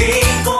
ninguém